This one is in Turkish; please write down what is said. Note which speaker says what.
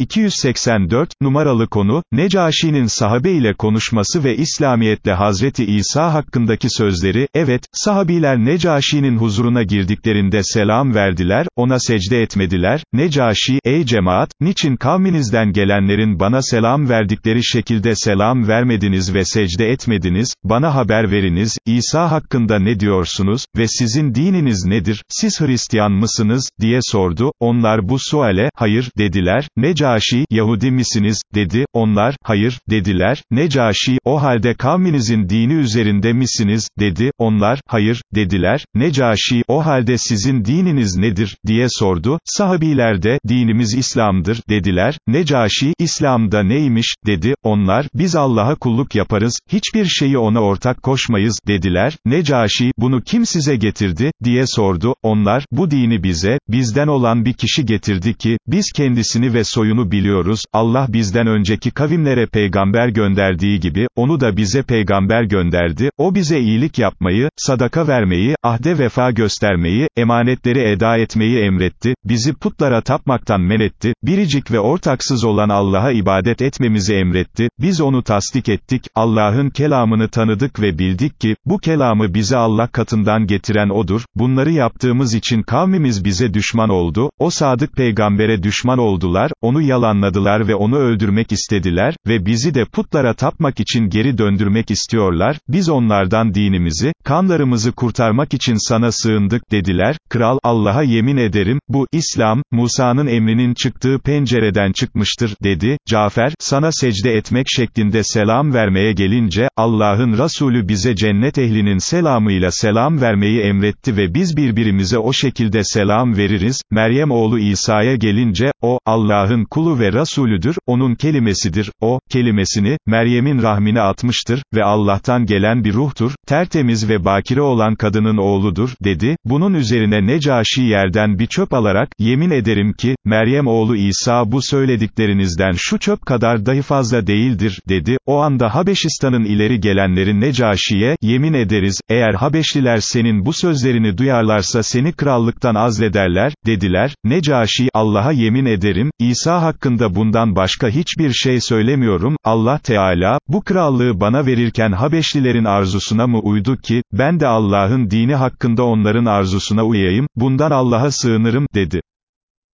Speaker 1: 284, numaralı konu, Necaşi'nin sahabe ile konuşması ve İslamiyetle Hazreti İsa hakkındaki sözleri, evet, sahabiler Necaşi'nin huzuruna girdiklerinde selam verdiler, ona secde etmediler, Necaşi, ey cemaat, niçin kavminizden gelenlerin bana selam verdikleri şekilde selam vermediniz ve secde etmediniz, bana haber veriniz, İsa hakkında ne diyorsunuz, ve sizin dininiz nedir, siz Hristiyan mısınız, diye sordu, onlar bu suale, hayır, dediler, Necaşi, Yahudi misiniz, dedi, onlar, hayır, dediler, Necaşi, o halde kavminizin dini üzerinde misiniz, dedi, onlar, hayır, dediler, Necaşi, o halde sizin dininiz nedir, diye sordu, sahabiler de, dinimiz İslam'dır, dediler, Necaşi, İslam'da neymiş, dedi, onlar, biz Allah'a kulluk yaparız, hiçbir şeyi ona ortak koşmayız, dediler, Necaşi, bunu kim size getirdi, diye sordu, onlar, bu dini bize, bizden olan bir kişi getirdi ki, biz kendisini ve soyunu biliyoruz, Allah bizden önceki kavimlere peygamber gönderdiği gibi, onu da bize peygamber gönderdi, o bize iyilik yapmayı, sadaka vermeyi, ahde vefa göstermeyi, emanetleri eda etmeyi emretti, bizi putlara tapmaktan men etti, biricik ve ortaksız olan Allah'a ibadet etmemizi emretti, biz onu tasdik ettik, Allah'ın kelamını tanıdık ve bildik ki, bu kelamı bize Allah katından getiren odur, bunları yaptığımız için kavmimiz bize düşman oldu, o sadık peygambere düşman oldular, onu yalanladılar ve onu öldürmek istediler, ve bizi de putlara tapmak için geri döndürmek istiyorlar, biz onlardan dinimizi, kanlarımızı kurtarmak için sana sığındık dediler, kral, Allah'a yemin ederim, bu, İslam, Musa'nın emrinin çıktığı pencereden çıkmıştır, dedi, Cafer, sana secde etmek şeklinde selam vermeye gelince, Allah'ın Resulü bize cennet ehlinin selamıyla selam vermeyi emretti ve biz birbirimize o şekilde selam veririz, Meryem oğlu İsa'ya gelince, o, Allah'ın kulu ve Resulüdür, onun kelimesidir, o, kelimesini, Meryem'in rahmine atmıştır, ve Allah'tan gelen bir ruhtur, tertemiz ve bakire olan kadının oğludur, dedi, bunun üzerine Necaşi yerden bir çöp alarak, yemin ederim ki, Meryem oğlu İsa bu söylediklerinizden şu çöp kadar dahi fazla değildir, dedi, o anda Habeşistan'ın ileri gelenleri Necaşi'ye, yemin ederiz, eğer Habeşliler senin bu sözlerini duyarlarsa seni krallıktan azlederler, dediler, Necaşi, Allah'a yemin ederim, İsa hakkında bundan başka hiçbir şey söylemiyorum, Allah Teala, bu krallığı bana verirken Habeşlilerin arzusuna mı uydu ki, ben de Allah'ın dini hakkında onların arzusuna uyayım, bundan Allah'a sığınırım, dedi.